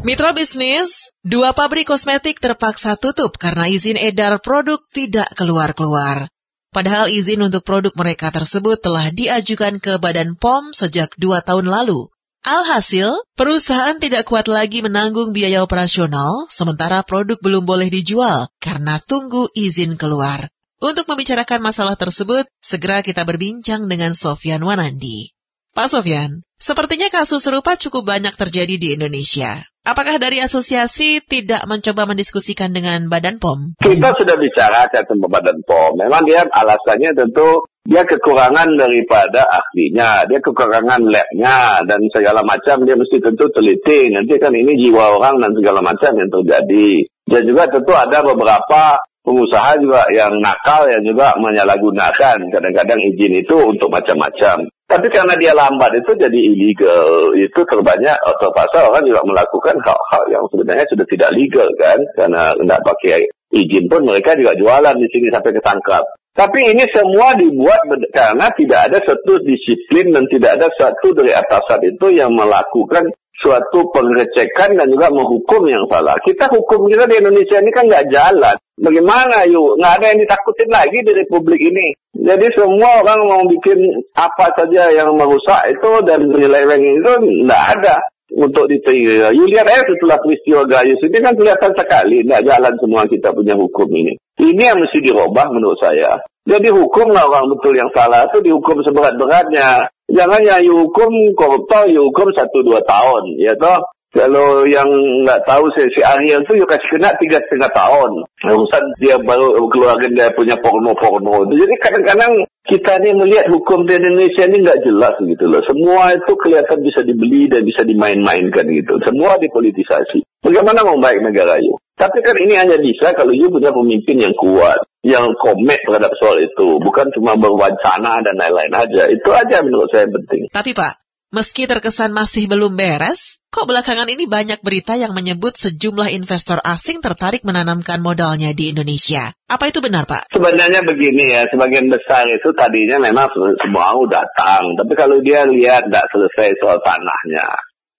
Mitra bisnis, dua pabrik kosmetik terpaksa tutup karena izin edar produk tidak keluar-keluar. Padahal izin untuk produk mereka tersebut telah diajukan ke Badan POM sejak dua tahun lalu. Alhasil, perusahaan tidak kuat lagi menanggung biaya operasional, sementara produk belum boleh dijual karena tunggu izin keluar. Untuk membicarakan masalah tersebut, segera kita berbincang dengan Sofyan Wanandi. Pak Sofyan, sepertinya kasus serupa cukup banyak terjadi di Indonesia. Apakah dari asosiasi tidak mencoba mendiskusikan dengan Badan POM? Kita sudah bicara sama Badan POM. Memang dia alasannya tentu dia kekurangan daripada ahlinya, dia kekurangan labnya dan segala macam dia mesti tentu teliti. Nanti kan ini jiwa orang dan segala macam yang terjadi. Dan juga tentu ada beberapa pengusaha juga yang nakal yang juga menyalahgunakan kadang-kadang izin itu untuk macam-macam. Tapi karena dia lambat itu jadi illegal. Itu terbanyak terpaksa orang juga melakukan hal-hal yang sebenarnya sudah tidak legal kan. Karena tidak pakai izin pun mereka juga jualan di sini sampai ketangkap. Tapi ini semua dibuat karena tidak ada satu disiplin dan tidak ada satu dari atasan itu yang melakukan suatu pengecekan dan juga menghukum yang salah. Kita hukum kita di Indonesia ini kan nggak jalan. Bagaimana yuk? Nggak ada yang ditakutin lagi di Republik ini. Jadi semua orang mau bikin apa saja yang merusak itu dan menyeleweng itu nggak ada untuk diterima. You lihat setelah peristiwa Gayus ini kan kelihatan sekali nggak jalan semua kita punya hukum ini. Ini yang mesti dirubah menurut saya. Jadi hukumlah orang betul yang salah itu dihukum seberat-beratnya jangan ya hukum koruptor ya hukum satu dua tahun ya toh. Kalau yang nggak tahu si, si Ariel itu ya kasih kena tiga setengah tahun. Urusan dia baru keluarga dia punya porno-porno. Jadi kadang-kadang kita ini melihat hukum di Indonesia ini nggak jelas gitu loh. Semua itu kelihatan bisa dibeli dan bisa dimain-mainkan gitu. Semua dipolitisasi. Bagaimana mau baik negara yuk tapi kan ini hanya bisa kalau you punya pemimpin yang kuat, yang komit terhadap soal itu, bukan cuma berwacana dan lain-lain aja. Itu aja menurut saya penting. Tapi Pak, meski terkesan masih belum beres, kok belakangan ini banyak berita yang menyebut sejumlah investor asing tertarik menanamkan modalnya di Indonesia. Apa itu benar Pak? Sebenarnya begini ya, sebagian besar itu tadinya memang semua mau datang. Tapi kalau dia lihat tidak selesai soal tanahnya,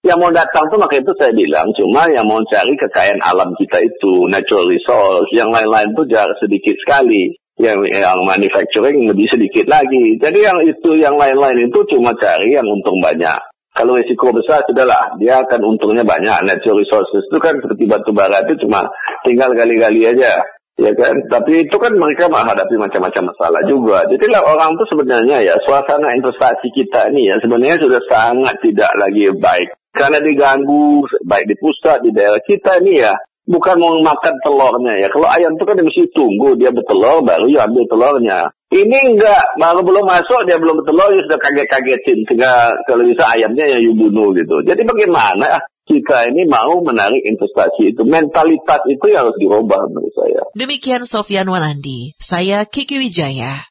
yang mau datang tuh makanya itu saya bilang cuma yang mau cari kekayaan alam kita itu natural resource yang lain-lain tuh jarang sedikit sekali yang yang manufacturing lebih sedikit lagi jadi yang itu yang lain-lain itu cuma cari yang untung banyak kalau risiko besar sudahlah. Dia akan untungnya banyak. Natural resources itu kan seperti batu bara itu cuma tinggal gali-gali aja ya kan? Tapi itu kan mereka menghadapi macam-macam masalah juga. Jadi lah orang tuh sebenarnya ya suasana investasi kita ini ya sebenarnya sudah sangat tidak lagi baik. Karena diganggu baik di pusat di daerah kita ini ya bukan mau makan telurnya ya. Kalau ayam itu kan mesti tunggu dia bertelur baru ya ambil telurnya. Ini enggak, baru belum masuk dia belum bertelur ya sudah kaget-kagetin sehingga kalau bisa ayamnya ya you bunuh gitu. Jadi bagaimana kita ini mau menarik investasi itu mentalitas itu yang harus dirubah menurut saya. Demikian Sofyan Wanandi, saya Kiki Wijaya.